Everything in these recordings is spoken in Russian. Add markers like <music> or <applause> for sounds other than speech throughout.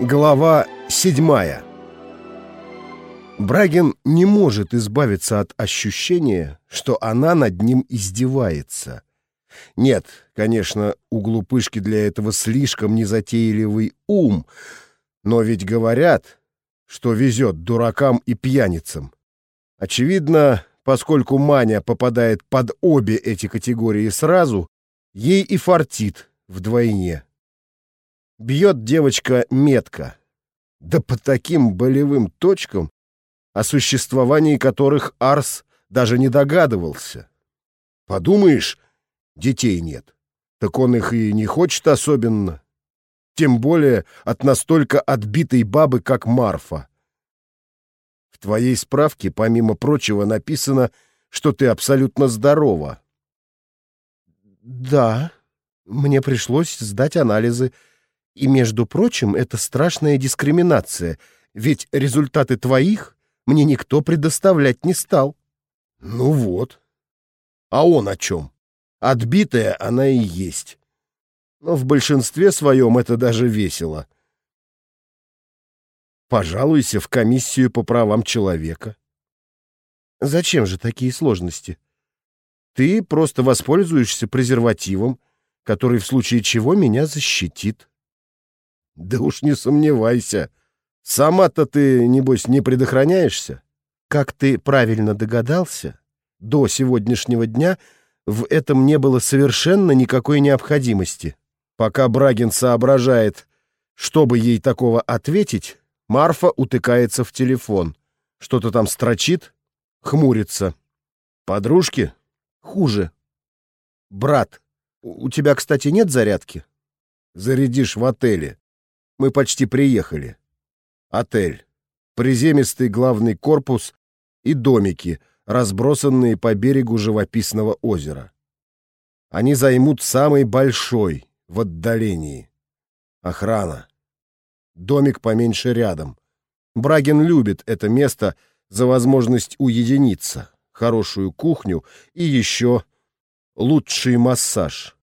Глава седьмая Брагин не может избавиться от ощущения, что она над ним издевается. Нет, конечно, у глупышки для этого слишком незатейливый ум, но ведь говорят, что везет дуракам и пьяницам. Очевидно, поскольку Маня попадает под обе эти категории сразу, ей и фартит вдвойне. Бьет девочка метко, да по таким болевым точкам, о существовании которых Арс даже не догадывался. Подумаешь, детей нет. Так он их и не хочет особенно. Тем более от настолько отбитой бабы, как Марфа. В твоей справке, помимо прочего, написано, что ты абсолютно здорова. Да, мне пришлось сдать анализы. И, между прочим, это страшная дискриминация, ведь результаты твоих мне никто предоставлять не стал. Ну вот. А он о чем? Отбитая она и есть. Но в большинстве своем это даже весело. Пожалуйся в комиссию по правам человека. Зачем же такие сложности? Ты просто воспользуешься презервативом, который в случае чего меня защитит. Да уж не сомневайся. Сама-то ты, небось, не предохраняешься? Как ты правильно догадался, до сегодняшнего дня в этом не было совершенно никакой необходимости. Пока Брагин соображает, чтобы ей такого ответить, Марфа утыкается в телефон. Что-то там строчит, хмурится. Подружки? Хуже. Брат, у тебя, кстати, нет зарядки? Зарядишь в отеле. Мы почти приехали. Отель. Приземистый главный корпус и домики, разбросанные по берегу живописного озера. Они займут самый большой в отдалении. Охрана. Домик поменьше рядом. Брагин любит это место за возможность уединиться, хорошую кухню и еще лучший массаж.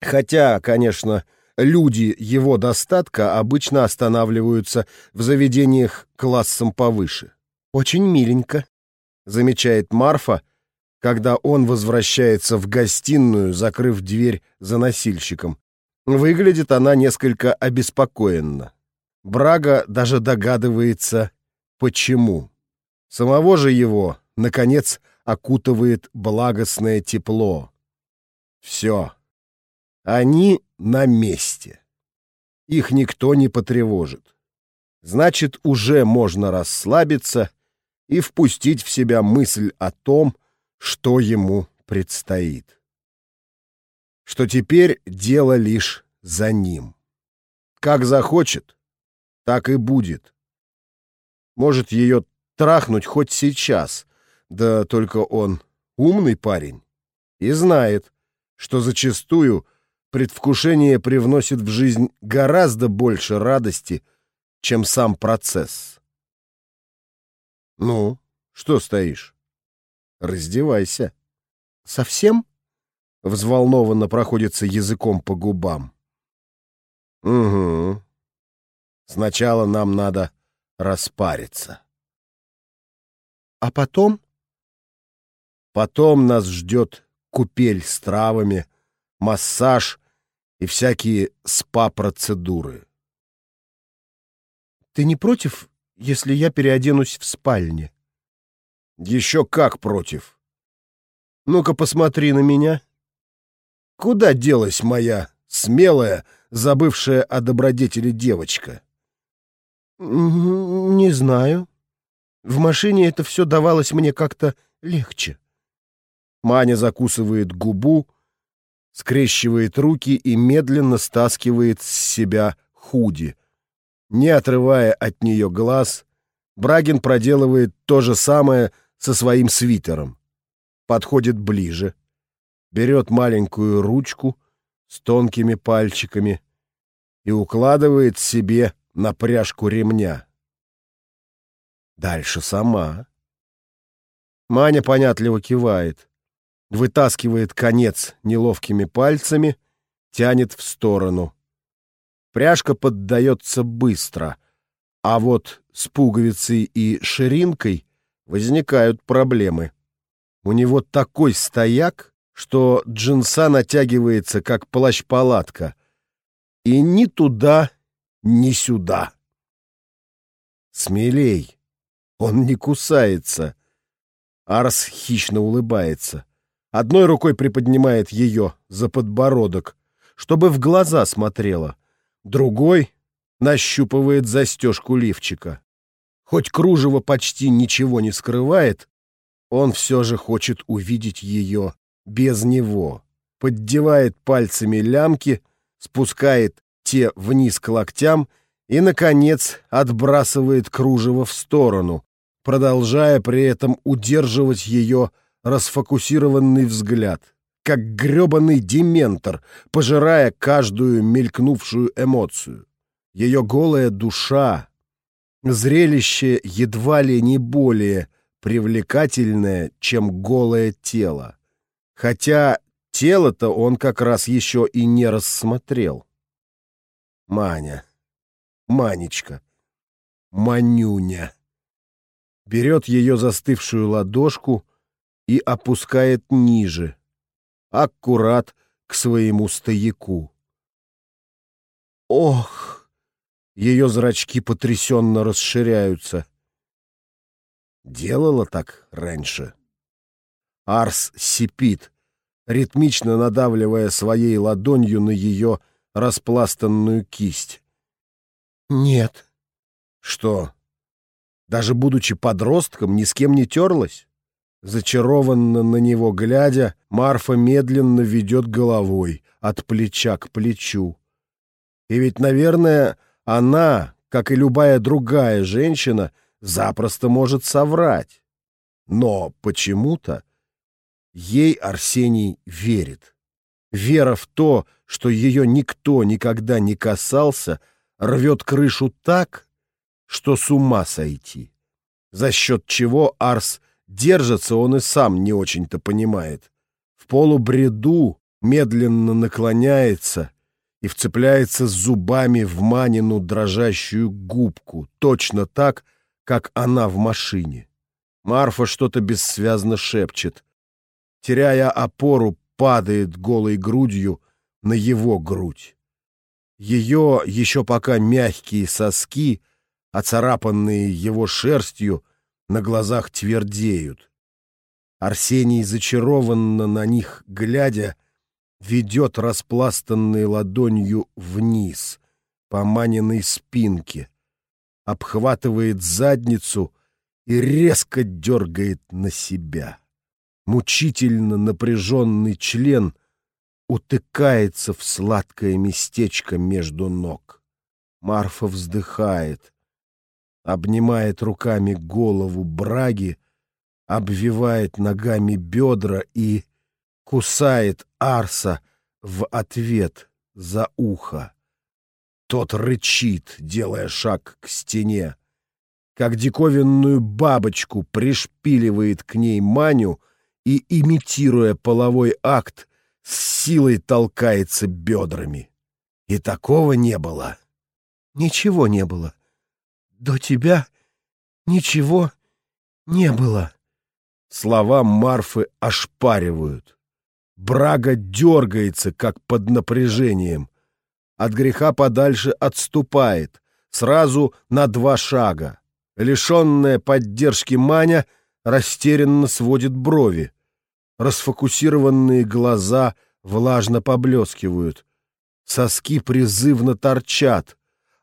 Хотя, конечно, люди его достатка обычно останавливаются в заведениях классом повыше. «Очень миленько», — замечает Марфа, когда он возвращается в гостиную, закрыв дверь за носильщиком. Выглядит она несколько обеспокоенно. Брага даже догадывается, почему. Самого же его, наконец, окутывает благостное тепло. Все. Они на месте. Их никто не потревожит. Значит, уже можно расслабиться и впустить в себя мысль о том, что ему предстоит. Что теперь дело лишь за ним. Как захочет, так и будет. Может ее трахнуть хоть сейчас, да только он умный парень и знает, что зачастую предвкушение привносит в жизнь гораздо больше радости, чем сам процесс. Ну, что стоишь? Раздевайся. Совсем? Взволнованно проходится языком по губам. Угу. Сначала нам надо распариться. А потом? Потом нас ждет купель с травами, массаж и всякие спа-процедуры. Ты не против, если я переоденусь в спальне? Еще как против. Ну-ка посмотри на меня. Куда делась моя смелая, забывшая о добродетели девочка? Не знаю. В машине это все давалось мне как-то легче. Маня закусывает губу, скрещивает руки и медленно стаскивает с себя худи. Не отрывая от нее глаз, Брагин проделывает то же самое со своим свитером. Подходит ближе, берет маленькую ручку с тонкими пальчиками и укладывает себе на пряжку ремня. Дальше сама. Маня понятливо кивает вытаскивает конец неловкими пальцами, тянет в сторону. Пряжка поддается быстро, а вот с пуговицей и ширинкой возникают проблемы. У него такой стояк, что джинса натягивается, как плащ-палатка, и ни туда, ни сюда. Смелей. Он не кусается. Арс хищно улыбается. Одной рукой приподнимает ее за подбородок, чтобы в глаза смотрела. Другой нащупывает застежку лифчика. Хоть кружево почти ничего не скрывает, он все же хочет увидеть ее без него. Поддевает пальцами лямки, спускает те вниз к локтям и, наконец, отбрасывает кружево в сторону, продолжая при этом удерживать ее расфокусированный взгляд, как грёбаный дементор, пожирая каждую мелькнувшую эмоцию. Ее голая душа, зрелище едва ли не более привлекательное, чем голое тело. Хотя тело-то он как раз еще и не рассмотрел. Маня. Манечка. Манюня. Берет ее застывшую ладошку и опускает ниже, аккурат к своему стояку. Ох! Ее зрачки потрясенно расширяются. Делала так раньше. Арс сипит, ритмично надавливая своей ладонью на ее распластанную кисть. «Нет». «Что, даже будучи подростком, ни с кем не терлась?» Зачарованно на него глядя, Марфа медленно ведет головой от плеча к плечу. И ведь, наверное, она, как и любая другая женщина, запросто может соврать. Но почему-то ей Арсений верит. Вера в то, что ее никто никогда не касался, рвет крышу так, что с ума сойти. За счет чего Арс держится, он и сам не очень-то понимает. В полубреду медленно наклоняется и вцепляется зубами в Манину дрожащую губку, точно так, как она в машине. Марфа что-то бессвязно шепчет. Теряя опору, падает голой грудью на его грудь. Ее еще пока мягкие соски, оцарапанные его шерстью, на глазах твердеют. Арсений, зачарованно на них глядя, ведет распластанной ладонью вниз, по маненной спинке, обхватывает задницу и резко дергает на себя. Мучительно напряженный член утыкается в сладкое местечко между ног. Марфа вздыхает, обнимает руками голову Браги, обвивает ногами бедра и кусает Арса в ответ за ухо. Тот рычит, делая шаг к стене. Как диковинную бабочку пришпиливает к ней Маню и, имитируя половой акт, с силой толкается бедрами. И такого не было. Ничего не было. До тебя ничего не было. Слова Марфы ошпаривают. Брага дергается, как под напряжением. От греха подальше отступает, сразу на два шага. Лишенная поддержки Маня растерянно сводит брови. Расфокусированные глаза влажно поблескивают. Соски призывно торчат,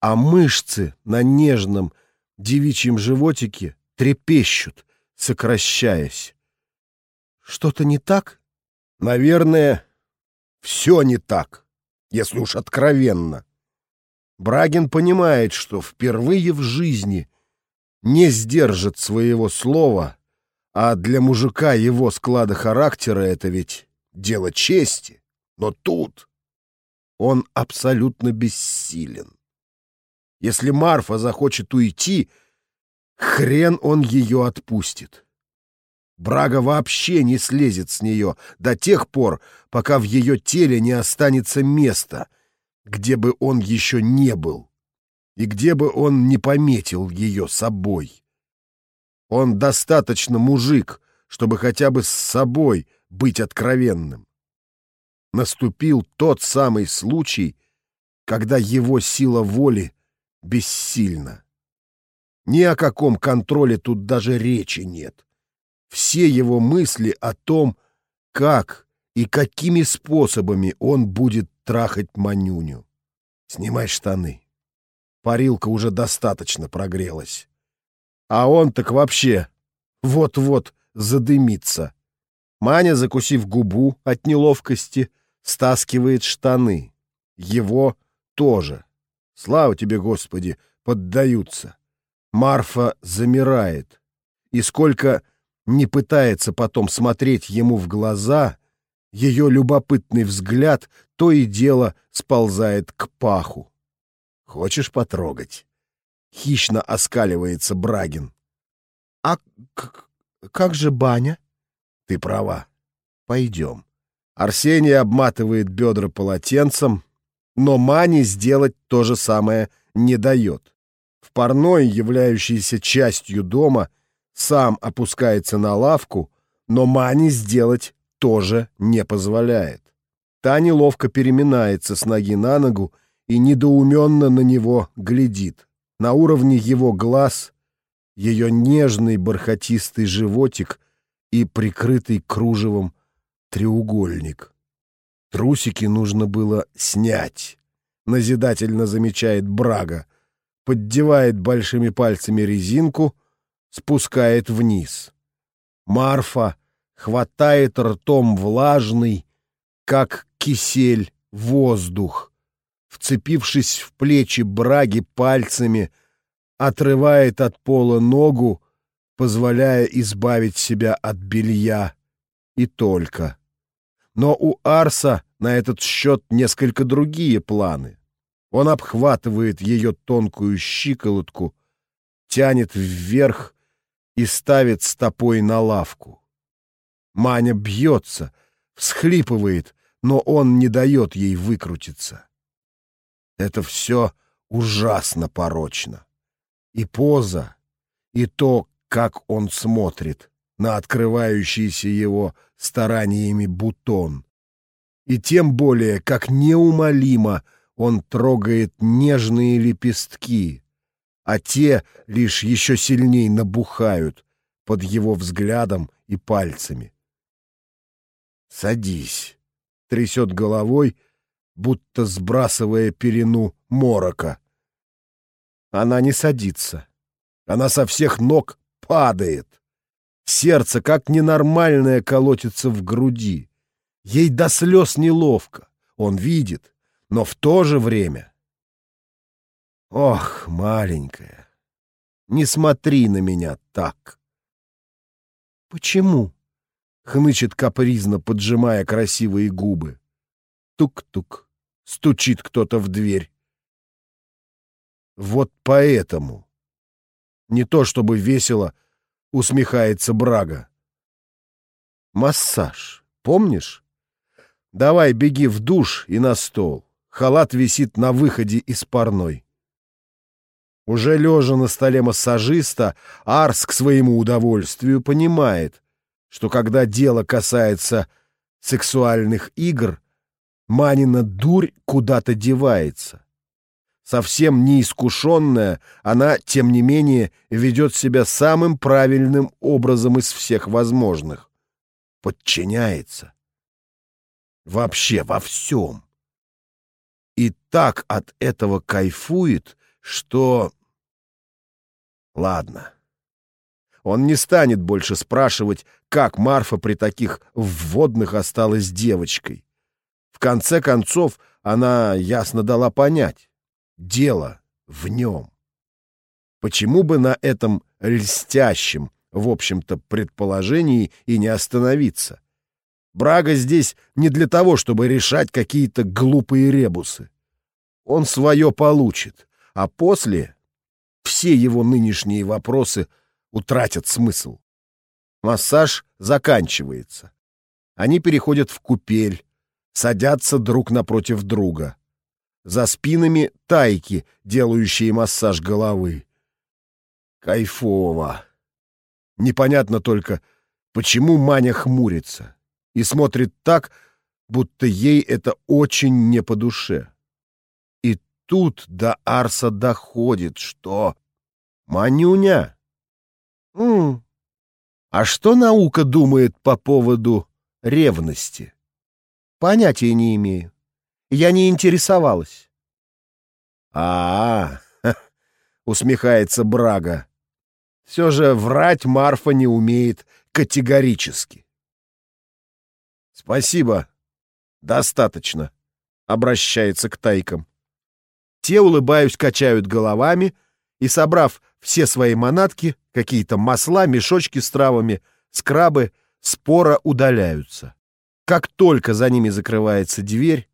а мышцы на нежном девичьем животике трепещут, сокращаясь. Что-то не так? Наверное, все не так, если уж откровенно. Брагин понимает, что впервые в жизни не сдержит своего слова, а для мужика его склада характера это ведь дело чести. Но тут он абсолютно бессилен. Если Марфа захочет уйти, хрен он ее отпустит. Брага вообще не слезет с нее до тех пор, пока в ее теле не останется места, где бы он еще не был, и где бы он не пометил ее собой. Он достаточно мужик, чтобы хотя бы с собой быть откровенным. Наступил тот самый случай, когда его сила воли бессильна. Ни о каком контроле тут даже речи нет. Все его мысли о том, как и какими способами он будет трахать Манюню. Снимай штаны. Парилка уже достаточно прогрелась. А он так вообще вот-вот задымится. Маня, закусив губу от неловкости, стаскивает штаны. Его тоже. Слава тебе, Господи, поддаются. Марфа замирает. И сколько не пытается потом смотреть ему в глаза, ее любопытный взгляд то и дело сползает к паху. «Хочешь потрогать?» Хищно оскаливается Брагин. «А как же баня?» «Ты права. Пойдем». Арсений обматывает бедра полотенцем, но Мане сделать то же самое не дает. В парной, являющейся частью дома, сам опускается на лавку, но Мане сделать тоже не позволяет. Та неловко переминается с ноги на ногу и недоуменно на него глядит. На уровне его глаз ее нежный бархатистый животик и прикрытый кружевом треугольник. Трусики нужно было снять, назидательно замечает Брага, поддевает большими пальцами резинку, спускает вниз. Марфа хватает ртом влажный, как кисель, воздух. Вцепившись в плечи Браги пальцами, отрывает от пола ногу, позволяя избавить себя от белья. И только. Но у Арса на этот счет несколько другие планы. Он обхватывает ее тонкую щиколотку, тянет вверх и ставит стопой на лавку. Маня бьется, всхлипывает, но он не дает ей выкрутиться. Это все ужасно порочно. И поза, и то, как он смотрит на открывающийся его стараниями бутон. И тем более, как неумолимо он трогает нежные лепестки, а те лишь еще сильней набухают под его взглядом и пальцами. «Садись», — трясет головой, будто сбрасывая перину морока. Она не садится. Она со всех ног падает. Сердце, как ненормальное, колотится в груди. Ей до слез неловко. Он видит, но в то же время... Ох, маленькая, не смотри на меня так. Почему? Хнычет капризно, поджимая красивые губы. Тук-тук. Стучит кто-то в дверь. Вот поэтому. Не то чтобы весело, усмехается Брага. Массаж. Помнишь? Давай беги в душ и на стол. Халат висит на выходе из парной. Уже лежа на столе массажиста, Арс к своему удовольствию понимает, что когда дело касается сексуальных игр, Манина дурь куда-то девается. Совсем неискушенная, она, тем не менее, ведет себя самым правильным образом из всех возможных. Подчиняется. Вообще во всем. И так от этого кайфует, что... Ладно. Он не станет больше спрашивать, как Марфа при таких вводных осталась девочкой. В конце концов, она ясно дала понять. Дело в нем. Почему бы на этом льстящем, в общем-то, предположении и не остановиться? Брага здесь не для того, чтобы решать какие-то глупые ребусы. Он свое получит, а после все его нынешние вопросы утратят смысл. Массаж заканчивается. Они переходят в купель, садятся друг напротив друга. За спинами тайки, делающие массаж головы. Кайфово. Непонятно только, почему Маня хмурится и смотрит так, будто ей это очень не по душе. И тут до Арса доходит, что... Манюня! М -м. А что наука думает по поводу ревности? Понятия не имею. Я не интересовалась. А, -а, <laughs> усмехается Брага. Все же врать Марфа не умеет категорически. Спасибо. Достаточно. Обращается к тайкам. Те, улыбаясь, качают головами и, собрав все свои манатки, какие-то масла, мешочки с травами, скрабы, спора удаляются. Как только за ними закрывается дверь,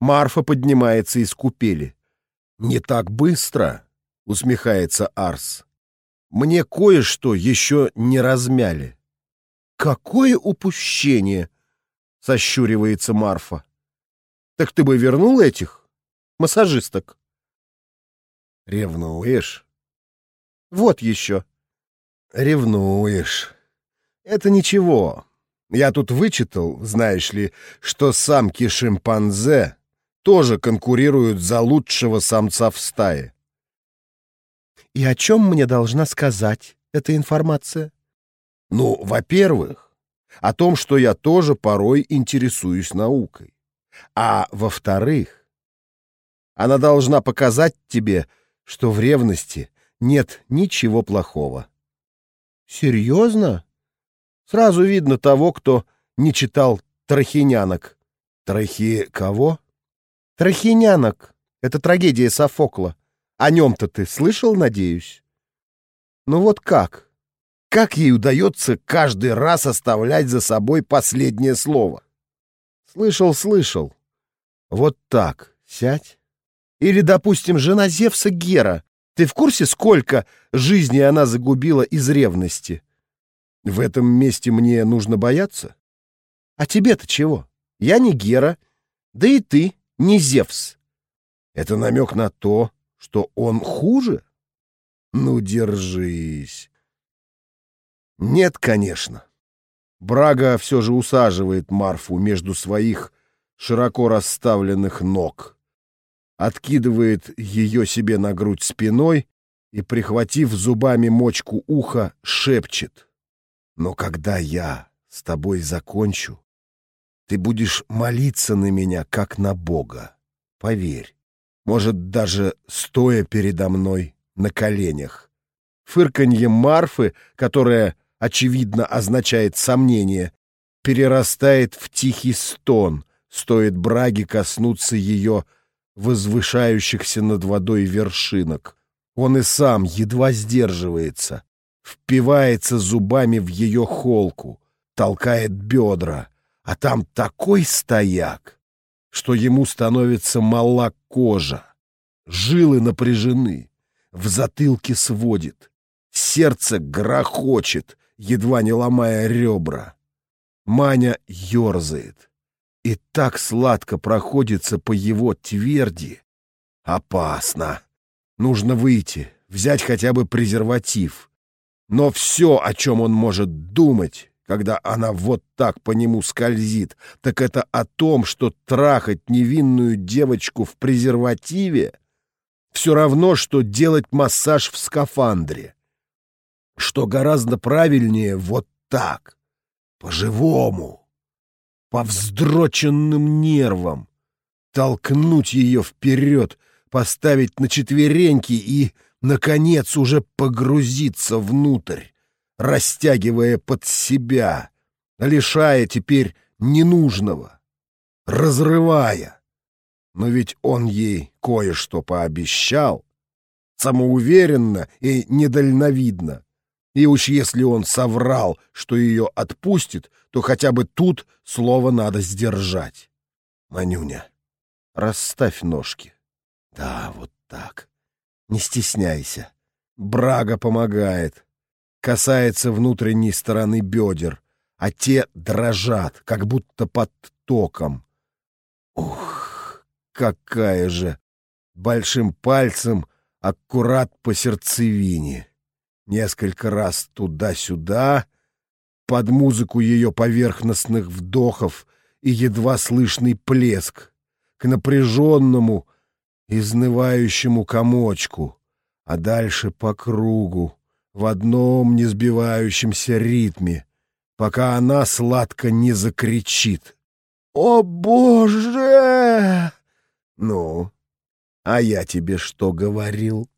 Марфа поднимается из купели. «Не так быстро», — усмехается Арс. Мне кое-что еще не размяли. Какое упущение! Сощуривается Марфа. Так ты бы вернул этих массажисток? Ревнуешь? Вот еще. Ревнуешь. Это ничего. Я тут вычитал, знаешь ли, что самки шимпанзе тоже конкурируют за лучшего самца в стае. И о чем мне должна сказать эта информация? Ну, во-первых, о том, что я тоже порой интересуюсь наукой. А во-вторых, она должна показать тебе, что в ревности нет ничего плохого. Серьезно? Сразу видно того, кто не читал трахинянок. Трахи кого? Трахинянок. Это трагедия Софокла. О нем-то ты слышал, надеюсь? Ну вот как? Как ей удается каждый раз оставлять за собой последнее слово? Слышал, слышал. Вот так, сядь. Или, допустим, жена Зевса Гера. Ты в курсе, сколько жизни она загубила из ревности? В этом месте мне нужно бояться? А тебе-то чего? Я не Гера, да и ты не Зевс. Это намек на то, что он хуже? Ну, держись. Нет, конечно. Брага все же усаживает Марфу между своих широко расставленных ног, откидывает ее себе на грудь спиной и, прихватив зубами мочку уха, шепчет. «Но когда я с тобой закончу, ты будешь молиться на меня, как на Бога. Поверь может, даже стоя передо мной на коленях. Фырканье Марфы, которое, очевидно, означает сомнение, перерастает в тихий стон, стоит Браге коснуться ее возвышающихся над водой вершинок. Он и сам едва сдерживается, впивается зубами в ее холку, толкает бедра, а там такой стояк, что ему становится мала кожа. Жилы напряжены, в затылке сводит, сердце грохочет, едва не ломая ребра. Маня ерзает и так сладко проходится по его тверди. Опасно. Нужно выйти, взять хотя бы презерватив. Но все, о чем он может думать, когда она вот так по нему скользит, так это о том, что трахать невинную девочку в презервативе все равно, что делать массаж в скафандре. Что гораздо правильнее вот так, по-живому, по вздроченным нервам, толкнуть ее вперед, поставить на четвереньки и, наконец, уже погрузиться внутрь растягивая под себя, лишая теперь ненужного, разрывая. Но ведь он ей кое-что пообещал, самоуверенно и недальновидно. И уж если он соврал, что ее отпустит, то хотя бы тут слово надо сдержать. Манюня, расставь ножки. Да, вот так. Не стесняйся. Брага помогает касается внутренней стороны бедер, а те дрожат, как будто под током. Ух, какая же большим пальцем аккурат по сердцевине. Несколько раз туда-сюда, под музыку ее поверхностных вдохов и едва слышный плеск, к напряженному, изнывающему комочку, а дальше по кругу, в одном несбивающемся ритме, пока она сладко не закричит. «О, Боже!» «Ну, а я тебе что говорил?»